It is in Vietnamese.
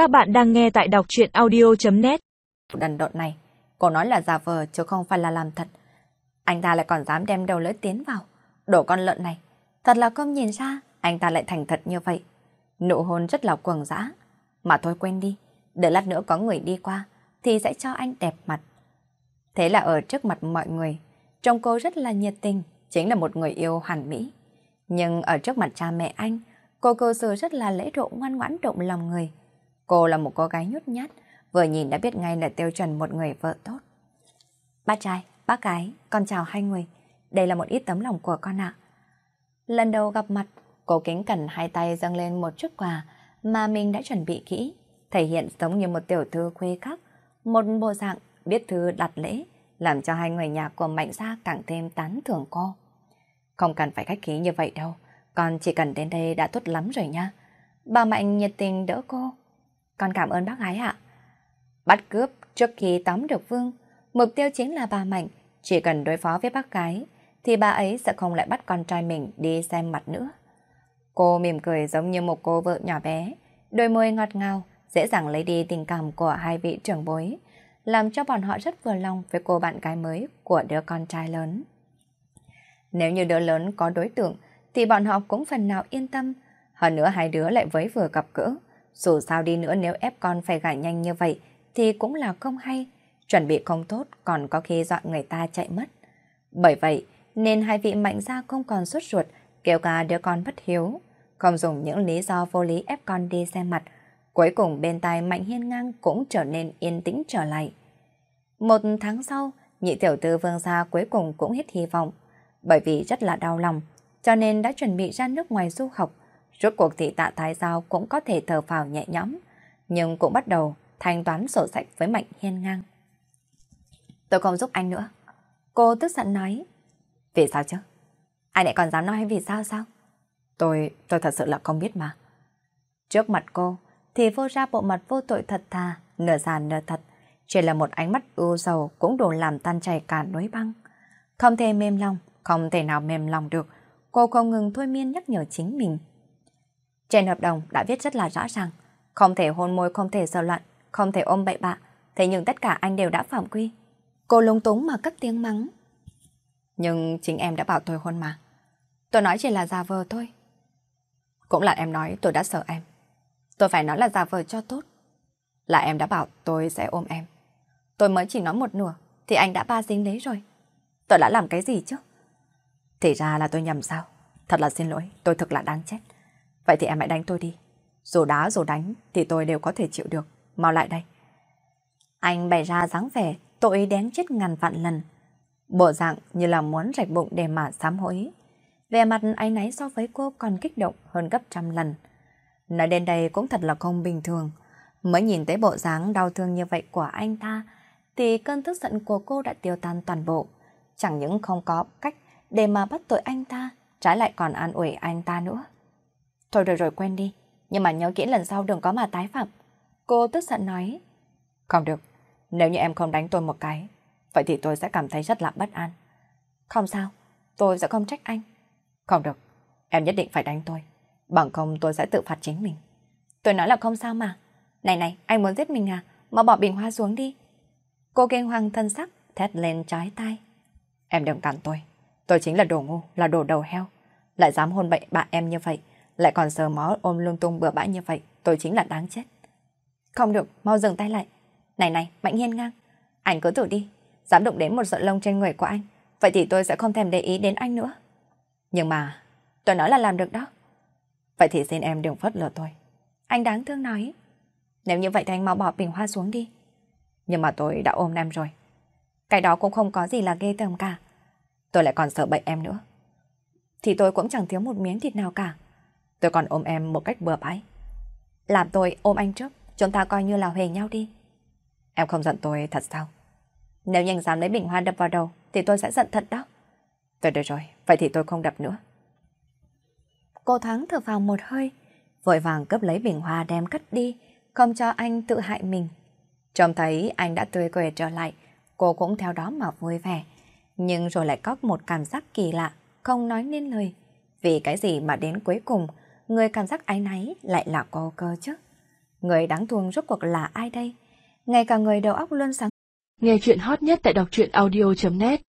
Các bạn đang nghe tại đọc chuyện audio.net Đần độn này, cô nói là giả vờ chứ không phải là làm thật. Anh ta lại còn dám đem đầu lưỡi tiến vào. Đổ con lợn này, thật là không nhìn ra anh ta lại thành thật như vậy. Nụ hôn rất là quầng dã. Mà thôi quên đi, đợi lát nữa có người đi qua thì sẽ cho anh đẹp mặt. Thế là ở trước mặt mọi người, trông cô rất là nhiệt tình, chính là một người yêu hoàn mỹ. Nhưng ở trước mặt cha mẹ anh, cô cơ sở rất là lễ độ ngoan ngoãn động lòng người. Cô là một cô gái nhút nhát, vừa nhìn đã biết ngay là tiêu chuẩn một người vợ tốt. Bác trai, bác gái, con chào hai người. Đây là một ít tấm lòng của con ạ. Lần đầu gặp mặt, cô kính cẩn hai tay dâng lên một chút quà mà mình đã chuẩn bị kỹ, thể hiện giống như một tiểu thư khuê khắc, một bộ dạng biết thư đặt lễ, làm cho hai người nhà của Mạnh Gia càng thêm tán thưởng cô. Không cần phải khách khí như vậy đâu, con chỉ cần đến đây đã tốt lắm rồi nha. Bà Mạnh nhiệt tình đỡ cô. Con cảm ơn bác gái ạ. Bắt cướp trước khi tóm được Vương, mục tiêu chính là bà Mạnh, chỉ cần đối phó với bác gái, thì bà ấy sẽ không lại bắt con trai mình đi xem mặt nữa. Cô mỉm cười giống như một cô vợ nhỏ bé, đôi môi ngọt ngào, dễ dàng lấy đi tình cảm của hai vị trưởng bối, làm cho bọn họ rất vừa lòng với cô bạn gái mới của đứa con trai lớn. Nếu như đứa lớn có đối tượng, thì bọn họ cũng phần nào yên tâm. Hơn nữa hai đứa lại với vừa gặp gỡ. Dù sao đi nữa nếu ép con phải gả nhanh như vậy, thì cũng là không hay. Chuẩn bị không tốt còn có khi dọn người ta chạy mất. Bởi vậy, nên hai vị mạnh gia không còn suốt ruột, kêu cả đứa con bất hiếu. Không dùng những lý do vô lý ép con đi xem mặt. Cuối cùng bên tai Mạnh Hiên Ngang cũng trở nên yên tĩnh trở lại. Một tháng sau, nhị tiểu tư vương gia cuối cùng cũng hết hy vọng. Bởi vì rất là đau lòng, cho nên đã chuẩn bị ra nước ngoài du học. Rốt cuộc thị tạ thái giao cũng có thể thở phào nhẹ nhõm, nhưng cũng bắt đầu thanh toán sổ sạch với Mạnh Hiên Ngang. Tôi không giúp anh nữa. Cô tức giận nói. Vì sao chứ? Anh lại còn dám nói vì sao sao? Tôi, tôi thật sự là không biết mà. Trước mặt cô, thì vô ra bộ mặt vô tội thật thà, nửa già nửa thật. Chỉ là một ánh mắt ưu sầu cũng đủ làm tan chảy cả núi băng. Không thể mềm lòng, không thể nào mềm lòng được. Cô không ngừng thôi miên nhắc nhở chính mình. Trên hợp đồng đã viết rất là rõ ràng. Không thể hôn môi, không thể sờ loạn, không thể ôm bậy bạ. Thế nhưng tất cả anh đều đã phạm quy. Cô lúng túng mà cất tiếng mắng. Nhưng chính em đã bảo tôi hôn mà. Tôi nói chỉ là giả vờ thôi. Cũng là em nói tôi đã sợ em. Tôi phải nói là giả vờ cho tốt. Là em đã bảo tôi sẽ ôm em. Tôi mới chỉ nói một nửa thì anh đã ba dính lấy rồi. Tôi đã làm cái gì chứ? Thì ra là tôi nhầm sao? Thật là xin lỗi, tôi thực là đáng chết. Vậy thì em hãy đánh tôi đi. Dù đá dù đánh thì tôi đều có thể chịu được. Mau lại đây. Anh bày ra dáng vẻ tội đáng chết ngàn vạn lần. Bộ dạng như là muốn rạch bụng để mà sám hối. Về mặt anh ấy so với cô còn kích động hơn gấp trăm lần. Nói đến đây cũng thật là không bình thường. Mới nhìn thấy bộ dáng đau thương như vậy của anh ta, thì cơn tức giận của cô đã tiêu tan toàn bộ. Chẳng những không có cách để mà bắt tội anh ta, trái lại còn an ủi anh ta nữa. Thôi rồi rồi quen đi, nhưng mà nhớ kỹ lần sau đừng có mà tái phạm. Cô tức giận nói. Không được, nếu như em không đánh tôi một cái, vậy thì tôi sẽ cảm thấy rất là bất an. Không sao, tôi sẽ không trách anh. Không được, em nhất định phải đánh tôi. Bằng không tôi sẽ tự phạt chính mình. Tôi nói là không sao mà. Này này, anh muốn giết mình à? Mà bỏ bình hoa xuống đi. Cô kinh hoàng thân sắc, thét lên trái tay. Em đừng cản tôi. Tôi chính là đồ ngu, là đồ đầu heo. Lại dám hôn bậy bạn em như vậy. Lại còn sờ mó ôm lung tung bừa bãi như vậy. Tôi chính là đáng chết. Không được, mau dừng tay lại. Này này, Mạnh Hiên ngang. Anh cứ thử đi. Dám động đến một sợi lông trên người của anh. Vậy thì tôi sẽ không thèm để ý đến anh nữa. Nhưng mà, tôi nói là làm được đó. Vậy thì xin em đừng phớt lờ tôi. Anh đáng thương nói. Nếu như vậy thì anh mau bỏ bình hoa xuống đi. Nhưng mà tôi đã ôm em rồi. Cái đó cũng không có gì là ghê tởm cả. Tôi lại còn sợ bệnh em nữa. Thì tôi cũng chẳng thiếu một miếng thịt nào cả. Tôi còn ôm em một cách bừa bãi. Làm tôi ôm anh trước, chúng ta coi như là huề nhau đi. Em không giận tôi thật sao? Nếu nhanh dám lấy bình hoa đập vào đầu, thì tôi sẽ giận thật đó. Tôi được rồi, vậy thì tôi không đập nữa. Cô Thắng thở vào một hơi, vội vàng cấp lấy bình hoa đem cất đi, không cho anh tự hại mình. Trông thấy anh đã tươi cười trở lại, cô cũng theo đó mà vui vẻ. Nhưng rồi lại có một cảm giác kỳ lạ, không nói nên lời. Vì cái gì mà đến cuối cùng, người cảm giác ái náy lại là cô cơ chứ? Người đáng thương rốt cuộc là ai đây? Ngay cả người đầu óc luôn sáng. Nghe chuyện hot nhất tại đọc truyện audio.net